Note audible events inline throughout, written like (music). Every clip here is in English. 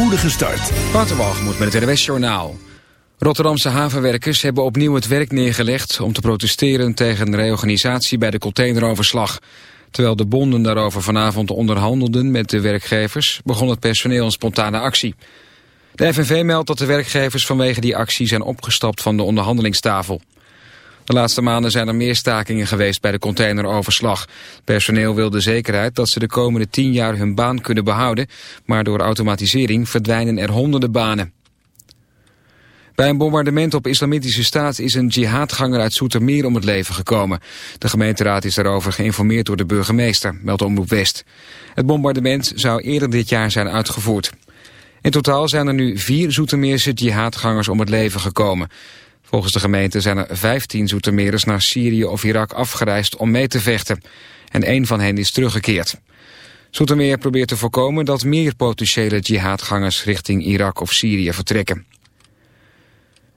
spoedige start. Waterwalgemoed met het RWS Journaal. Rotterdamse havenwerkers hebben opnieuw het werk neergelegd... om te protesteren tegen reorganisatie bij de containeroverslag. Terwijl de bonden daarover vanavond onderhandelden met de werkgevers... begon het personeel een spontane actie. De FNV meldt dat de werkgevers vanwege die actie zijn opgestapt van de onderhandelingstafel. De laatste maanden zijn er meer stakingen geweest bij de containeroverslag. Personeel wil de zekerheid dat ze de komende tien jaar hun baan kunnen behouden, maar door automatisering verdwijnen er honderden banen. Bij een bombardement op islamitische staat is een jihadganger uit Soetermeer om het leven gekomen. De gemeenteraad is daarover geïnformeerd door de burgemeester, meldt Omroep West. Het bombardement zou eerder dit jaar zijn uitgevoerd. In totaal zijn er nu vier Zoetermeerse jihadgangers om het leven gekomen. Volgens de gemeente zijn er 15 Zoetermeerders naar Syrië of Irak afgereisd om mee te vechten. En één van hen is teruggekeerd. Zoetermeer probeert te voorkomen dat meer potentiële jihadgangers richting Irak of Syrië vertrekken.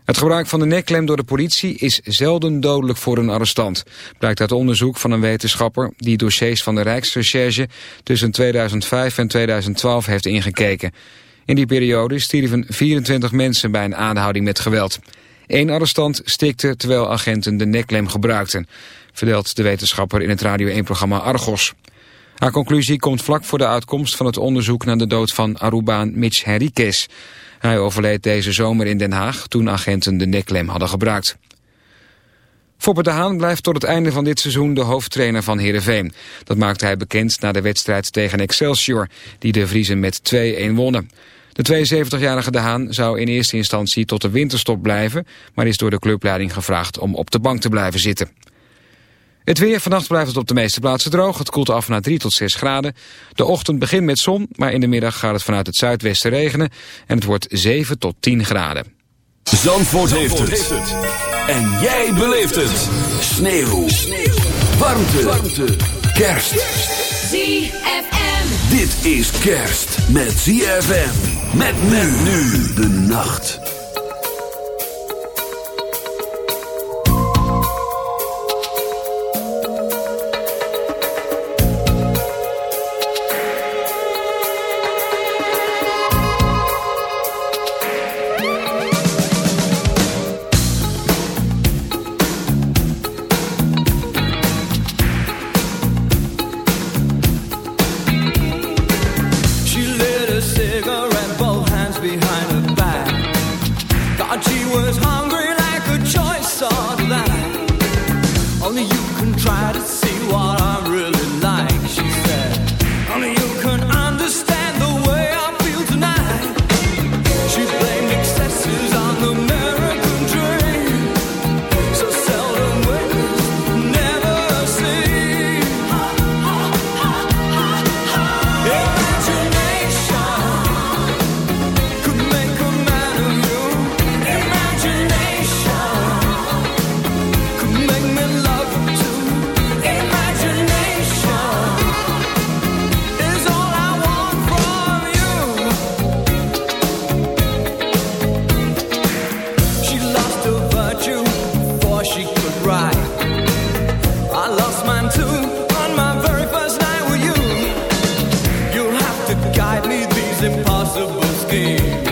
Het gebruik van de nekklem door de politie is zelden dodelijk voor een arrestant. Blijkt uit onderzoek van een wetenschapper die dossiers van de Rijksrecherche tussen 2005 en 2012 heeft ingekeken. In die periode stierven 24 mensen bij een aanhouding met geweld. Eén arrestant stikte terwijl agenten de neklem gebruikten, vertelt de wetenschapper in het Radio 1-programma Argos. Haar conclusie komt vlak voor de uitkomst van het onderzoek naar de dood van Arubaan Mitch Henriquez. Hij overleed deze zomer in Den Haag toen agenten de neklem hadden gebruikt. Foppe de Haan blijft tot het einde van dit seizoen de hoofdtrainer van Heerenveen. Dat maakte hij bekend na de wedstrijd tegen Excelsior, die de Vriezen met 2-1 wonnen. De 72-jarige De Haan zou in eerste instantie tot de winterstop blijven... maar is door de clubleiding gevraagd om op de bank te blijven zitten. Het weer, vannacht blijft het op de meeste plaatsen droog. Het koelt af naar 3 tot 6 graden. De ochtend begint met zon, maar in de middag gaat het vanuit het zuidwesten regenen... en het wordt 7 tot 10 graden. Zandvoort, heeft, het. En jij beleeft het. Sneeuw. Sneeuw. Warmte. Warmte. Kerst. ZFM. Dit is kerst met ZFM. Met nu de nacht. viver.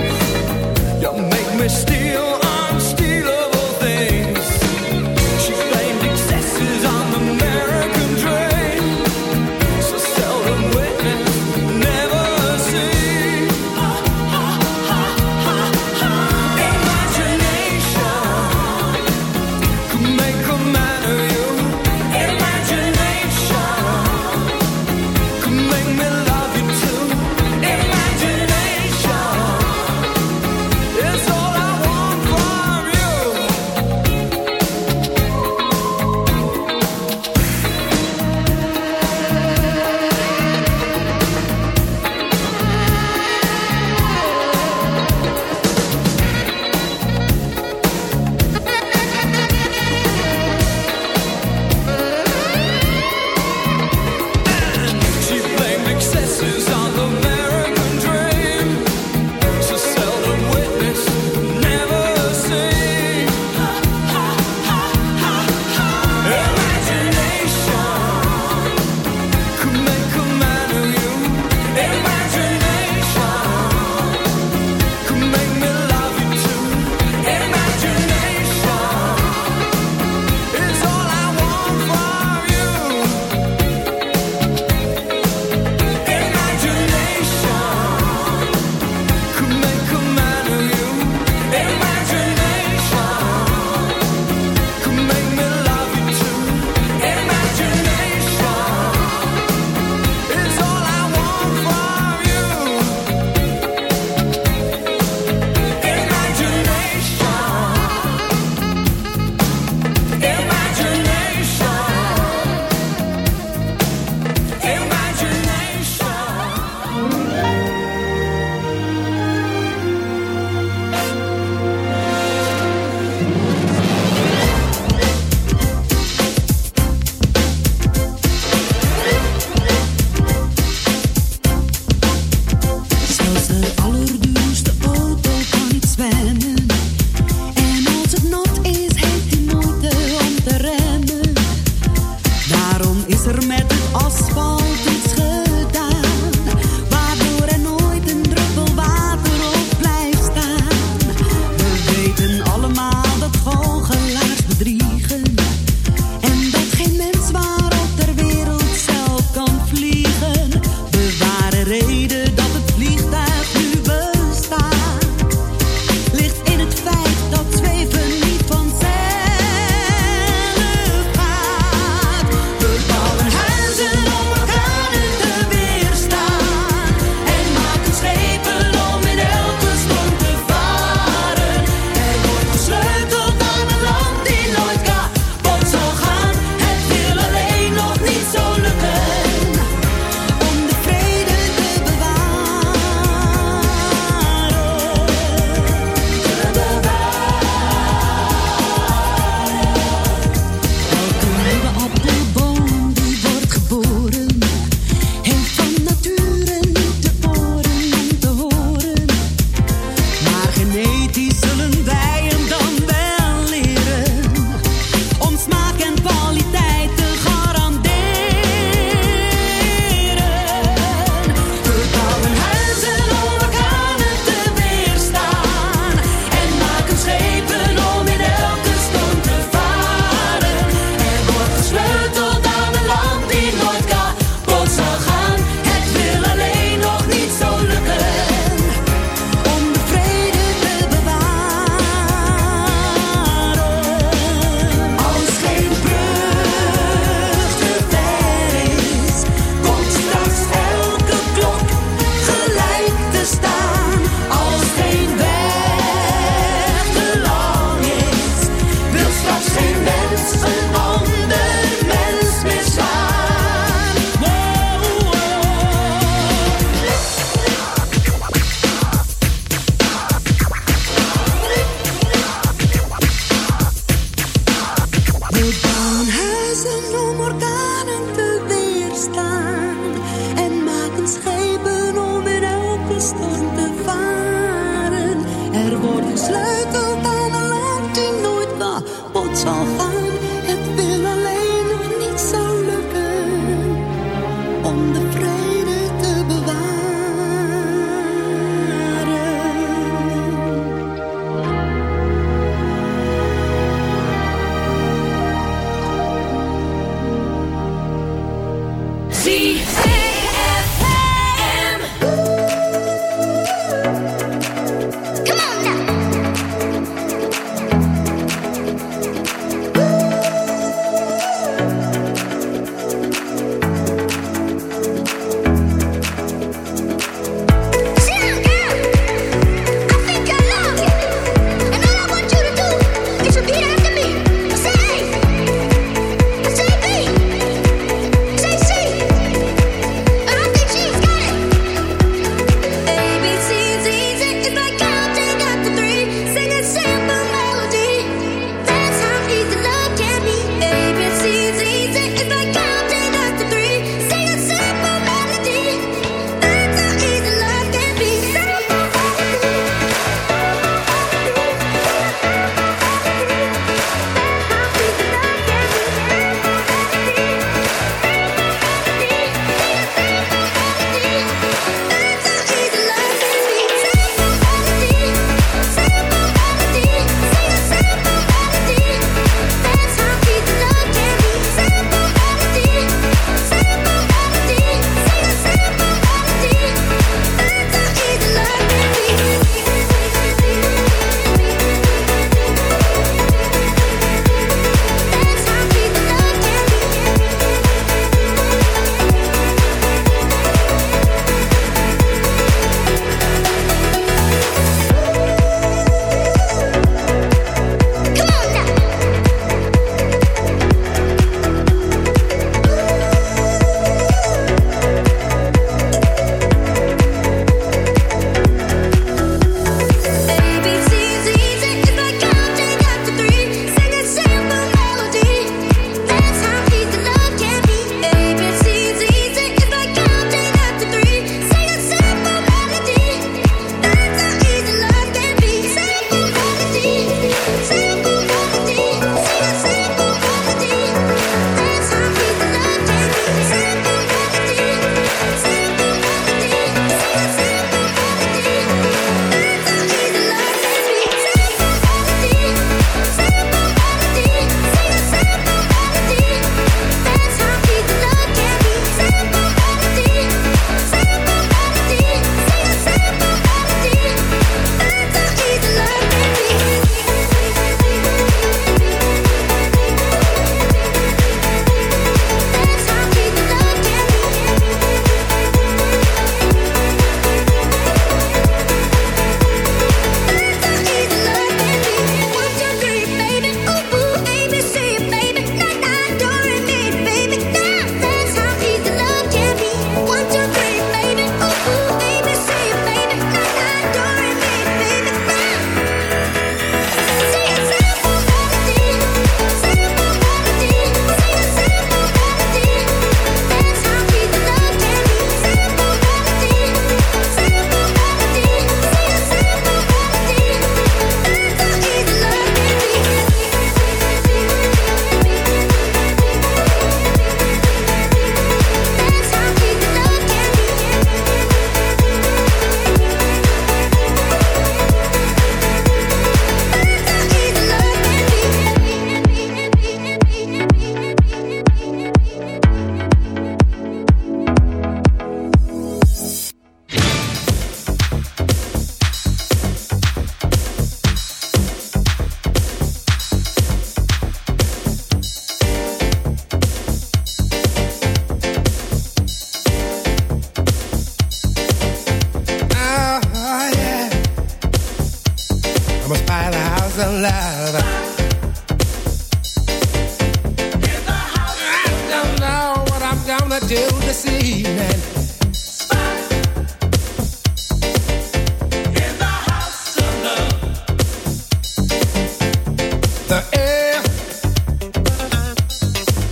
gonna do this evening?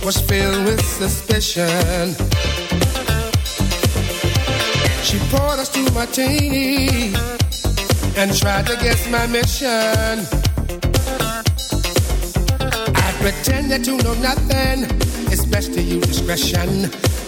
was filled with suspicion. She poured us two martini and tried to guess my mission. I pretended to know nothing. It's best to use discretion.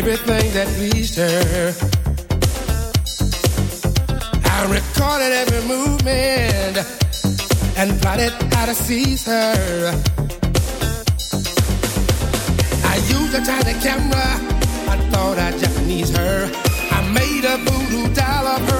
everything that pleased her. I recorded every movement and plotted how to seize her. I used a tiny camera. I thought I Japanese her. I made a voodoo doll of her.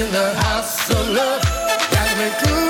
in the house of love. Got me through.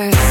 Hey!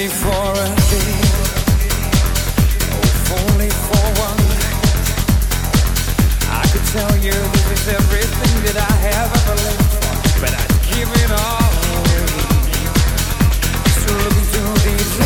only for a day, oh, only for one I could tell you this is everything that I have ever lived for, but I'd give it all away. So look into these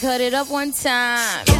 cut it up one time.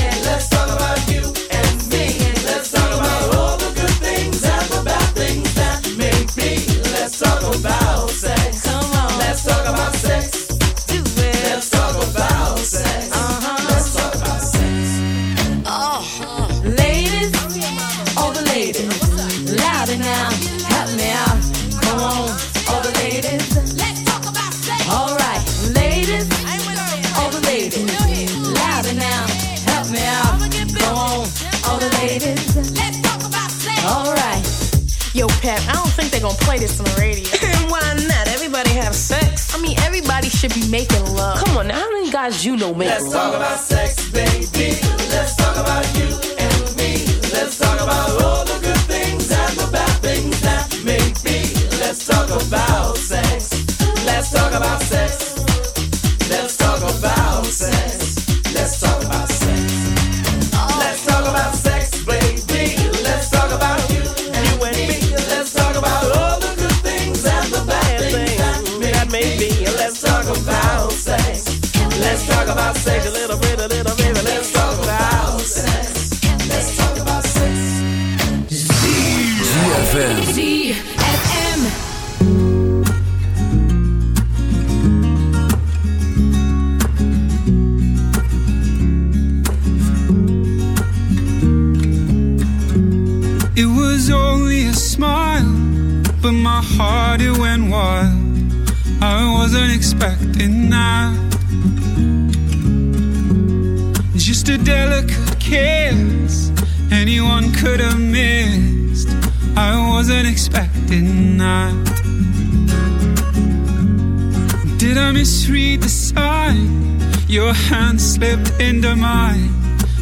Gonna play this on the radio. (laughs) Why not? Everybody have sex. I mean, everybody should be making love. Come on, now, how many guys you know make Let's talk about sex, baby. Let's talk about you and me. Let's talk about all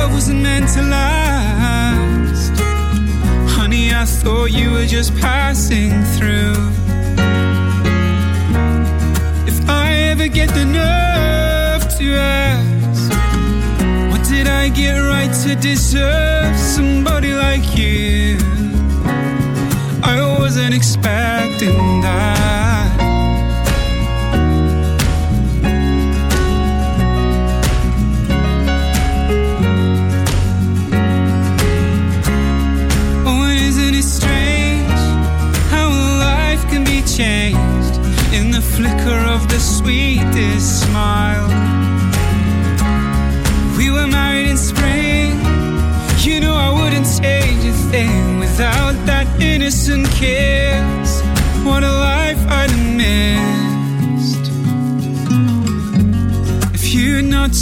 Love wasn't meant to last. Honey, I thought you were just passing through.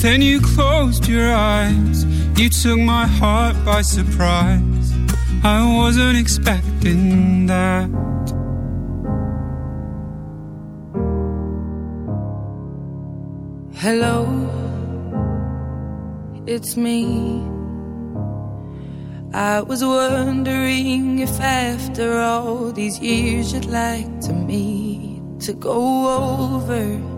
Then you closed your eyes. You took my heart by surprise. I wasn't expecting that. Hello, it's me. I was wondering if after all these years you'd like to meet to go over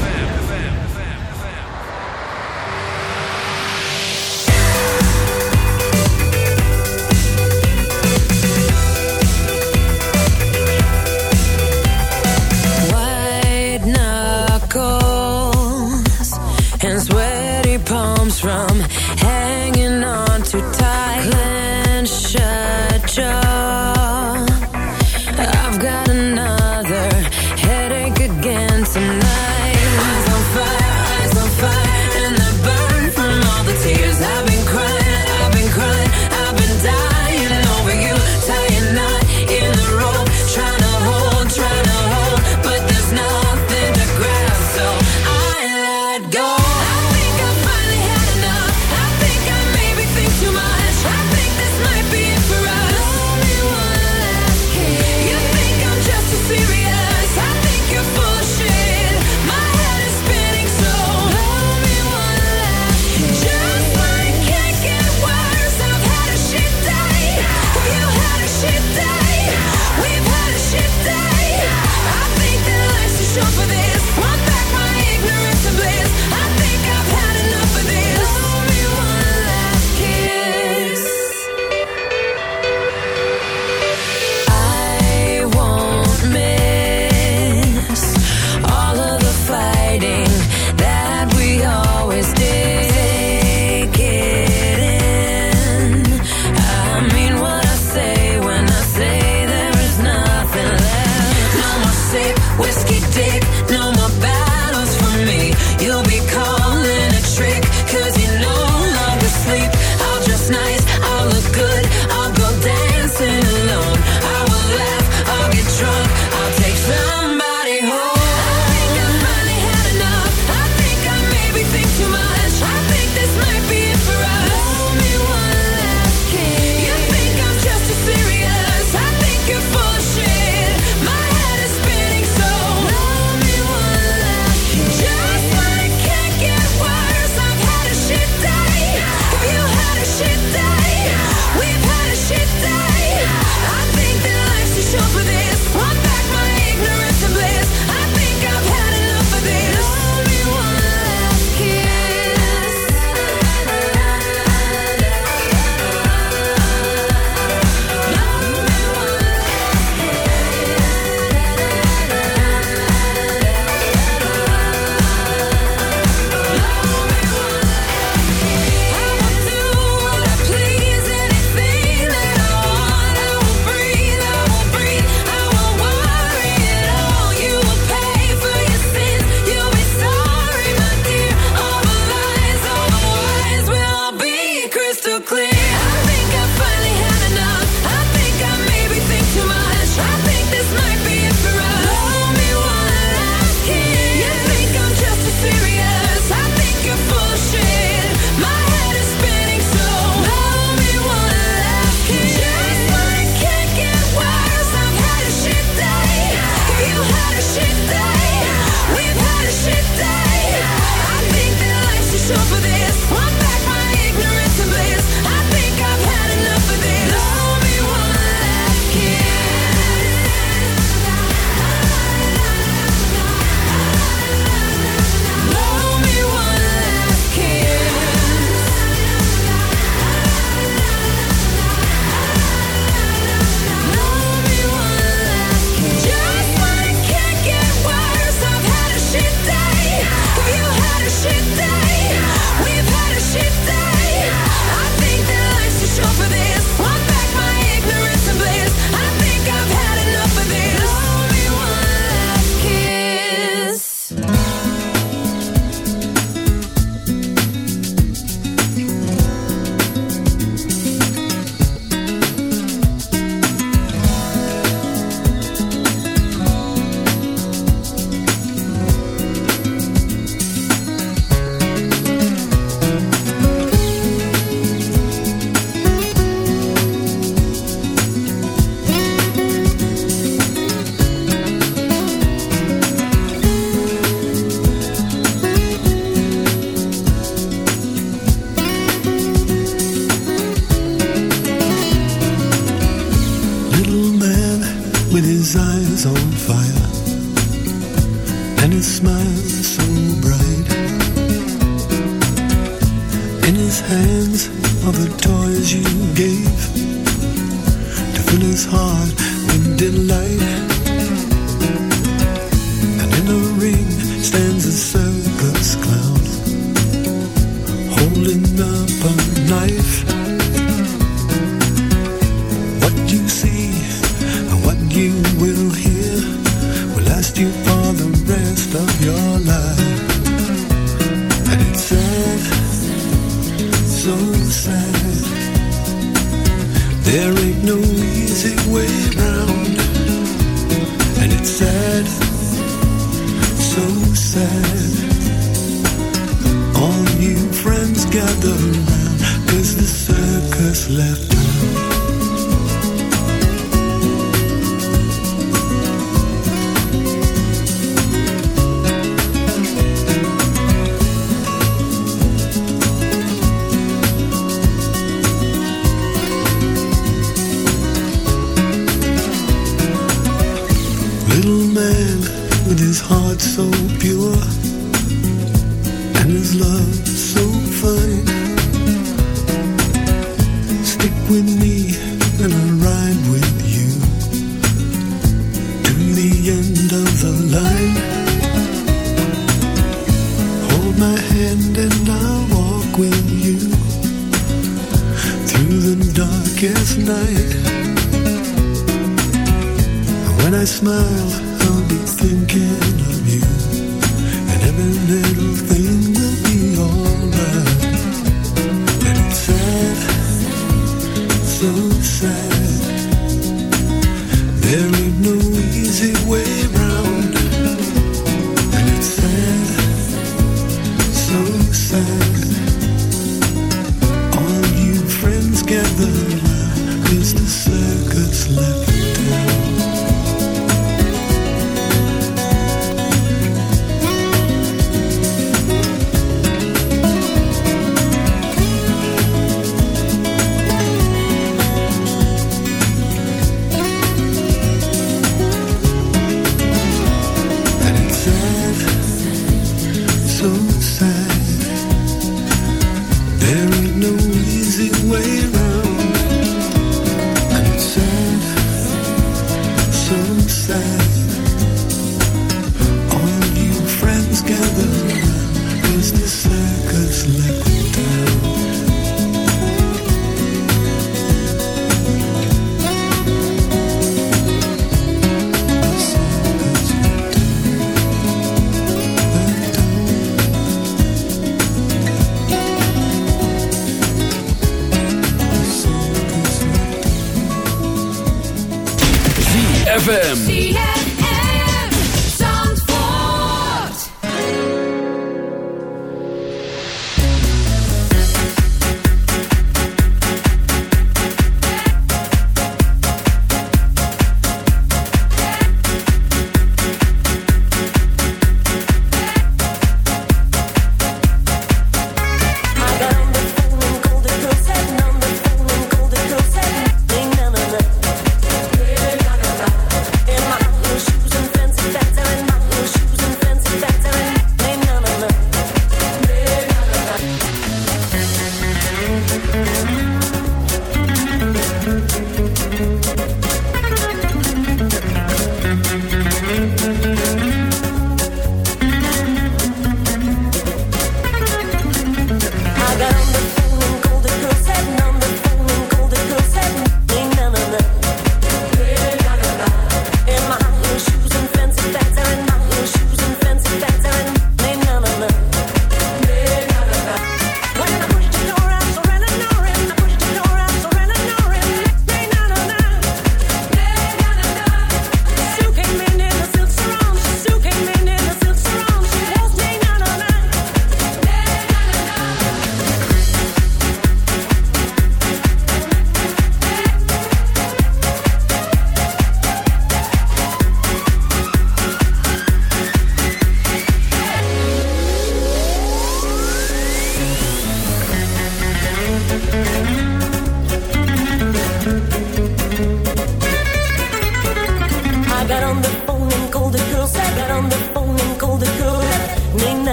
and I'll ride with you to the end of the line. Hold my hand and I'll walk with you through the darkest night. When I smile, I'll be thinking of you and every little thing.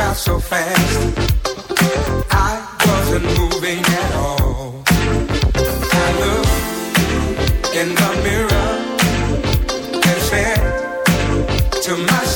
out so fast. I wasn't moving at all. I looked in the mirror and said to myself.